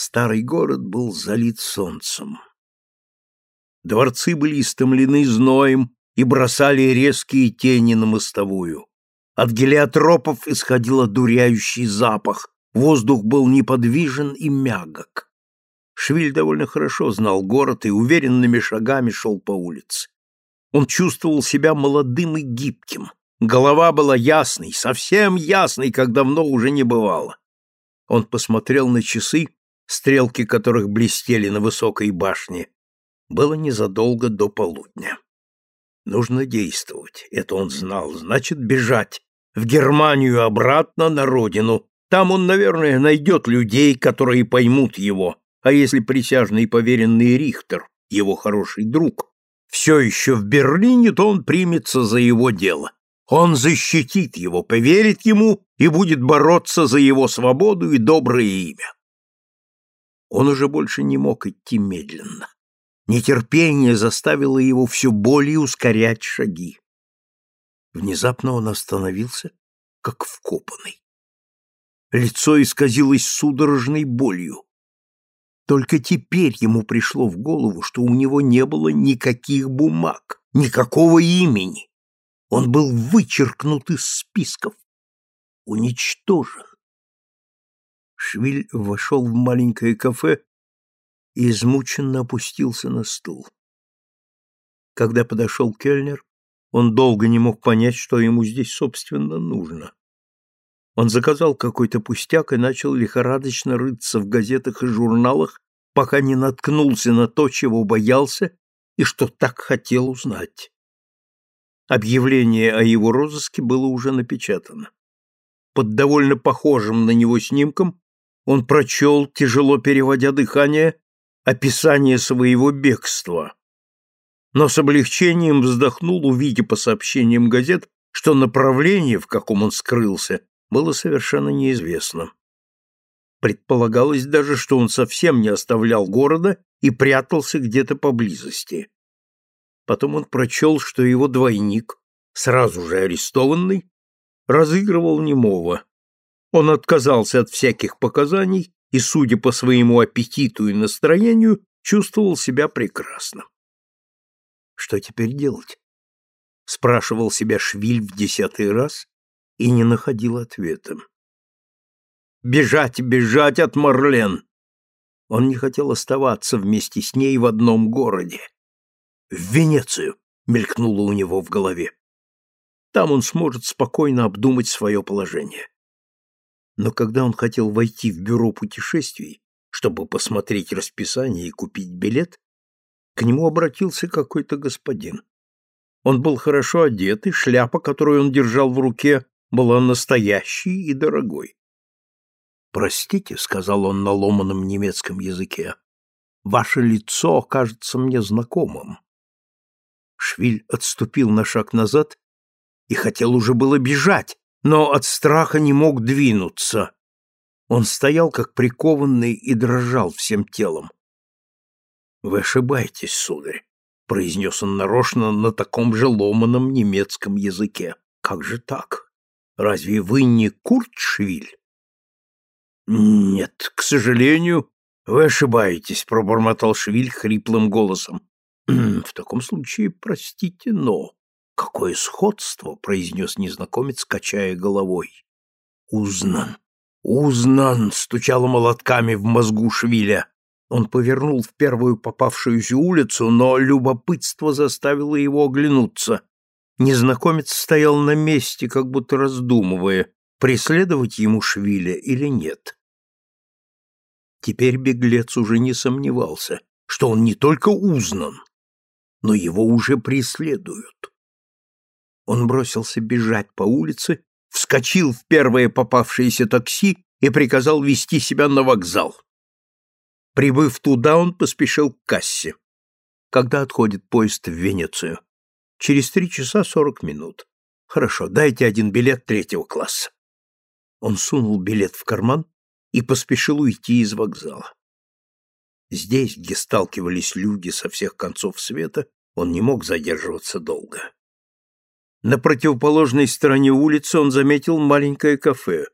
Старый город был залит солнцем. Дворцы были истомлены зноем и бросали резкие тени на мостовую. От гелиотропов исходил одуряющий запах, воздух был неподвижен и мягок. Швиль довольно хорошо знал город и уверенными шагами шел по улице. Он чувствовал себя молодым и гибким. Голова была ясной, совсем ясной, как давно уже не бывало. Он посмотрел на часы, стрелки которых блестели на высокой башне. Было незадолго до полудня. Нужно действовать, это он знал, значит бежать. В Германию обратно на родину. Там он, наверное, найдет людей, которые поймут его. А если присяжный поверенный Рихтер, его хороший друг, все еще в Берлине, то он примется за его дело. Он защитит его, поверит ему и будет бороться за его свободу и доброе имя. Он уже больше не мог идти медленно. Нетерпение заставило его все более ускорять шаги. Внезапно он остановился, как вкопанный. Лицо исказилось судорожной болью. Только теперь ему пришло в голову, что у него не было никаких бумаг, никакого имени. Он был вычеркнут из списков, уничтожен. Швиль вошел в маленькое кафе и измученно опустился на стул. Когда подошел кельнер, он долго не мог понять, что ему здесь, собственно, нужно. Он заказал какой-то пустяк и начал лихорадочно рыться в газетах и журналах, пока не наткнулся на то, чего боялся и что так хотел узнать. Объявление о его розыске было уже напечатано. Под довольно похожим на него снимком он прочел, тяжело переводя дыхание, описание своего бегства. Но с облегчением вздохнул, увидя по сообщениям газет, что направление, в каком он скрылся, было совершенно неизвестно. Предполагалось даже, что он совсем не оставлял города и прятался где-то поблизости. Потом он прочел, что его двойник, сразу же арестованный, разыгрывал немого. Он отказался от всяких показаний и, судя по своему аппетиту и настроению, чувствовал себя прекрасно. Что теперь делать? Спрашивал себя Швиль в десятый раз и не находил ответа. Бежать, бежать от Марлен! Он не хотел оставаться вместе с ней в одном городе. В Венецию, мелькнуло у него в голове. Там он сможет спокойно обдумать свое положение. Но когда он хотел войти в бюро путешествий, чтобы посмотреть расписание и купить билет, к нему обратился какой-то господин. Он был хорошо одет, и шляпа, которую он держал в руке, была настоящей и дорогой. «Простите», — сказал он на ломаном немецком языке, — «ваше лицо кажется мне знакомым». Швиль отступил на шаг назад и хотел уже было бежать, но от страха не мог двинуться. Он стоял как прикованный и дрожал всем телом. «Вы ошибаетесь, сударь», — произнес он нарочно на таком же ломаном немецком языке. «Как же так? Разве вы не Куртшвиль?» «Нет, к сожалению, вы ошибаетесь», — пробормотал Швиль хриплым голосом. В таком случае, простите, но какое сходство, произнес незнакомец, качая головой. Узнан. Узнан, стучало молотками в мозгу Швиля. Он повернул в первую попавшуюся улицу, но любопытство заставило его оглянуться. Незнакомец стоял на месте, как будто раздумывая, преследовать ему Швиля или нет. Теперь беглец уже не сомневался, что он не только узнан, но его уже преследуют. Он бросился бежать по улице, вскочил в первое попавшееся такси и приказал вести себя на вокзал. Прибыв туда, он поспешил к кассе. Когда отходит поезд в Венецию? Через три часа сорок минут. Хорошо, дайте один билет третьего класса. Он сунул билет в карман и поспешил уйти из вокзала. Здесь, где сталкивались люди со всех концов света, он не мог задерживаться долго. На противоположной стороне улицы он заметил маленькое кафе.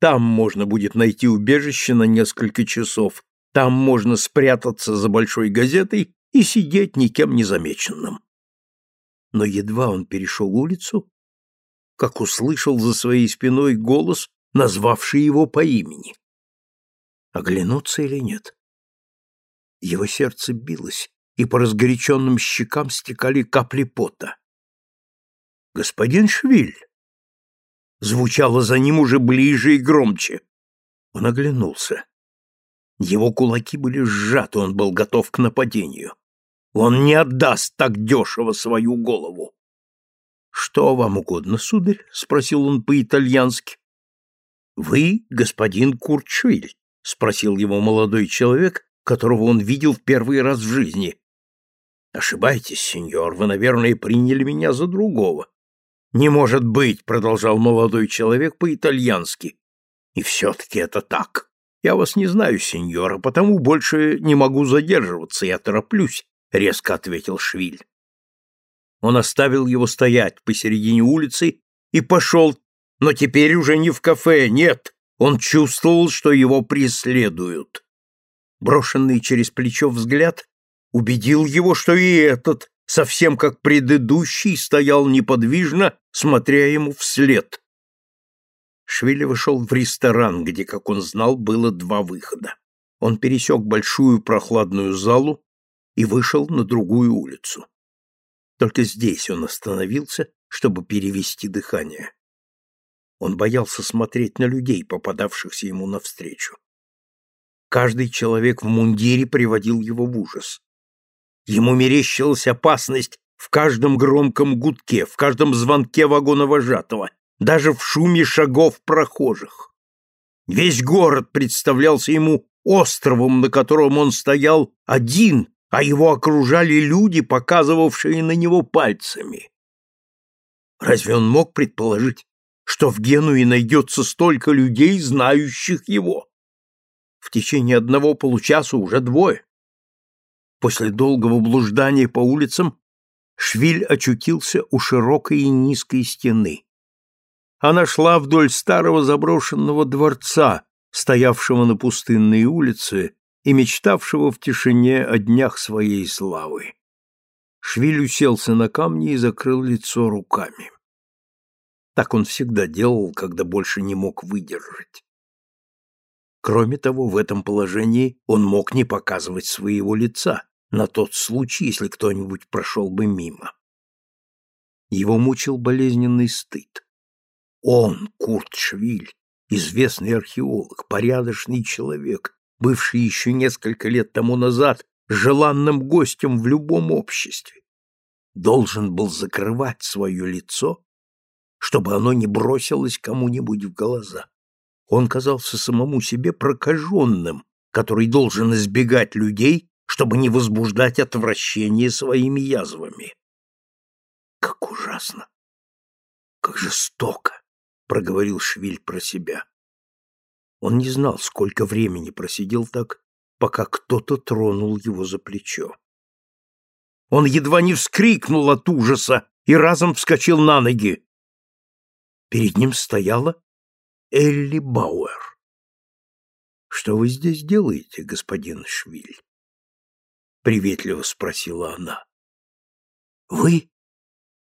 Там можно будет найти убежище на несколько часов. Там можно спрятаться за большой газетой и сидеть никем не замеченным. Но едва он перешел улицу, как услышал за своей спиной голос, назвавший его по имени. Оглянуться или нет? Его сердце билось, и по разгоряченным щекам стекали капли пота. «Господин Швиль!» Звучало за ним уже ближе и громче. Он оглянулся. Его кулаки были сжаты, он был готов к нападению. Он не отдаст так дешево свою голову. «Что вам угодно, сударь?» — спросил он по-итальянски. «Вы господин Куртшвиль?» — спросил его молодой человек, которого он видел в первый раз в жизни. «Ошибаетесь, сеньор, вы, наверное, приняли меня за другого». «Не может быть», — продолжал молодой человек по-итальянски. «И все-таки это так. Я вас не знаю, сеньор, а потому больше не могу задерживаться, я тороплюсь», — резко ответил Швиль. Он оставил его стоять посередине улицы и пошел, но теперь уже не в кафе, нет, он чувствовал, что его преследуют. Брошенный через плечо взгляд убедил его, что и этот, совсем как предыдущий, стоял неподвижно, смотря ему вслед. Швили вышел в ресторан, где, как он знал, было два выхода. Он пересек большую прохладную залу и вышел на другую улицу. Только здесь он остановился, чтобы перевести дыхание. Он боялся смотреть на людей, попадавшихся ему навстречу. Каждый человек в мундире приводил его в ужас. Ему мерещилась опасность в каждом громком гудке, в каждом звонке вагона вожатого, даже в шуме шагов прохожих. Весь город представлялся ему островом, на котором он стоял один а его окружали люди, показывавшие на него пальцами. Разве он мог предположить, что в Генуе найдется столько людей, знающих его? В течение одного получаса уже двое. После долгого блуждания по улицам Швиль очутился у широкой и низкой стены. Она шла вдоль старого заброшенного дворца, стоявшего на пустынной улице, и мечтавшего в тишине о днях своей славы. Швиль уселся на камни и закрыл лицо руками. Так он всегда делал, когда больше не мог выдержать. Кроме того, в этом положении он мог не показывать своего лица, на тот случай, если кто-нибудь прошел бы мимо. Его мучил болезненный стыд. Он, Курт Швиль, известный археолог, порядочный человек, бывший еще несколько лет тому назад желанным гостем в любом обществе, должен был закрывать свое лицо, чтобы оно не бросилось кому-нибудь в глаза. Он казался самому себе прокаженным, который должен избегать людей, чтобы не возбуждать отвращение своими язвами. Как ужасно! Как жестоко! — проговорил Швиль про себя. Он не знал, сколько времени просидел так, пока кто-то тронул его за плечо. Он едва не вскрикнул от ужаса и разом вскочил на ноги. Перед ним стояла Элли Бауэр. «Что вы здесь делаете, господин Швиль?» Приветливо спросила она. «Вы?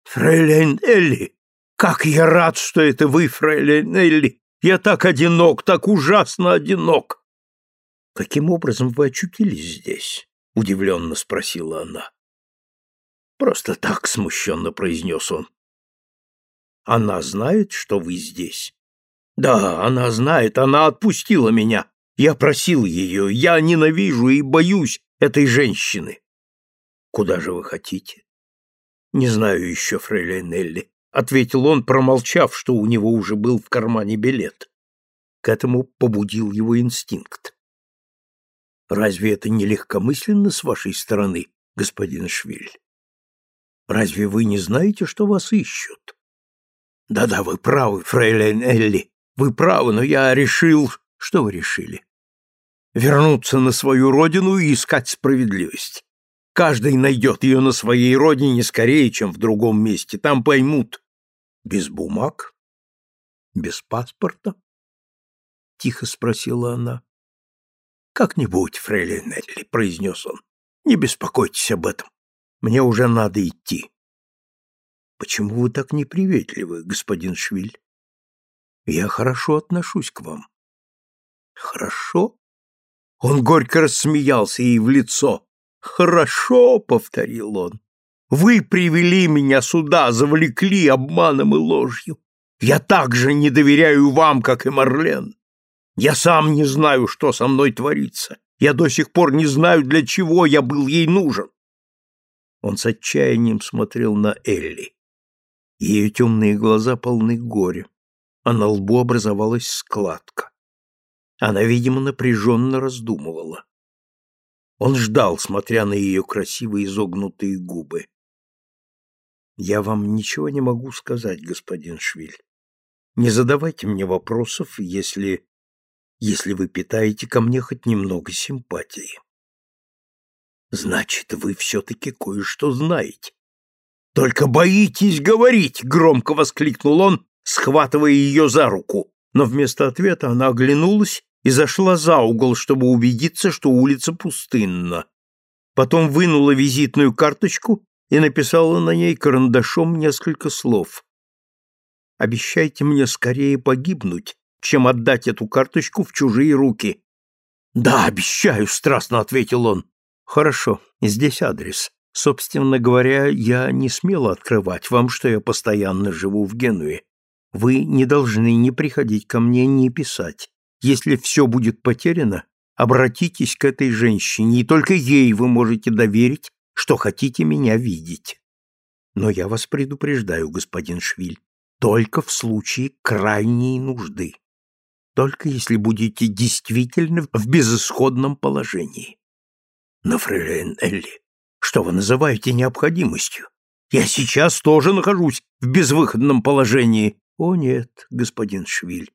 Фрейлейн Элли? Как я рад, что это вы, Фрейлейн Элли! Я так одинок, так ужасно одинок. Каким образом вы очутились здесь? удивленно спросила она. Просто так смущенно произнес он. Она знает, что вы здесь? Да, она знает, она отпустила меня. Я просил ее, я ненавижу и боюсь этой женщины. Куда же вы хотите? Не знаю еще, фрейлин Нелли. — ответил он, промолчав, что у него уже был в кармане билет. К этому побудил его инстинкт. «Разве это не легкомысленно с вашей стороны, господин Швиль? Разве вы не знаете, что вас ищут?» «Да-да, вы правы, фрейлин Элли, вы правы, но я решил...» «Что вы решили?» «Вернуться на свою родину и искать справедливость. Каждый найдет ее на своей родине скорее, чем в другом месте. Там поймут. Без бумаг? Без паспорта? — тихо спросила она. «Как-нибудь, фрейлин Элли», — произнес он. «Не беспокойтесь об этом. Мне уже надо идти». «Почему вы так неприветливы, господин Швиль?» «Я хорошо отношусь к вам». «Хорошо?» Он горько рассмеялся ей в лицо. «Хорошо», — повторил он. «Вы привели меня сюда, завлекли обманом и ложью. Я так же не доверяю вам, как и Марлен. Я сам не знаю, что со мной творится. Я до сих пор не знаю, для чего я был ей нужен. Он с отчаянием смотрел на Элли. Ее темные глаза полны горя, а на лбу образовалась складка. Она, видимо, напряженно раздумывала. Он ждал, смотря на ее красивые изогнутые губы. «Я вам ничего не могу сказать, господин Швиль. Не задавайте мне вопросов, если если вы питаете ко мне хоть немного симпатии. Значит, вы все-таки кое-что знаете. Только боитесь говорить, громко воскликнул он, схватывая ее за руку. Но вместо ответа она оглянулась и зашла за угол, чтобы убедиться, что улица пустынна. Потом вынула визитную карточку и написала на ней карандашом несколько слов. «Обещайте мне скорее погибнуть, чем отдать эту карточку в чужие руки. Да, обещаю, страстно ответил он. Хорошо, здесь адрес. Собственно говоря, я не смела открывать вам, что я постоянно живу в Генуе. Вы не должны ни приходить ко мне, ни писать. Если все будет потеряно, обратитесь к этой женщине, и только ей вы можете доверить, что хотите меня видеть. Но я вас предупреждаю, господин Швиль, только в случае крайней нужды только если будете действительно в безысходном положении. Но, фрейлин Элли, что вы называете необходимостью? Я сейчас тоже нахожусь в безвыходном положении. О, нет, господин Швиль.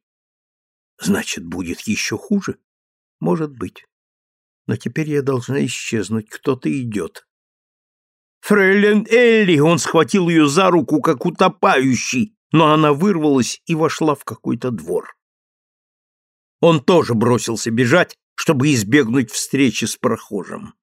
Значит, будет еще хуже? Может быть. Но теперь я должна исчезнуть. Кто-то идет. Фрейлин Элли! Он схватил ее за руку, как утопающий, но она вырвалась и вошла в какой-то двор. Он тоже бросился бежать, чтобы избегнуть встречи с прохожим.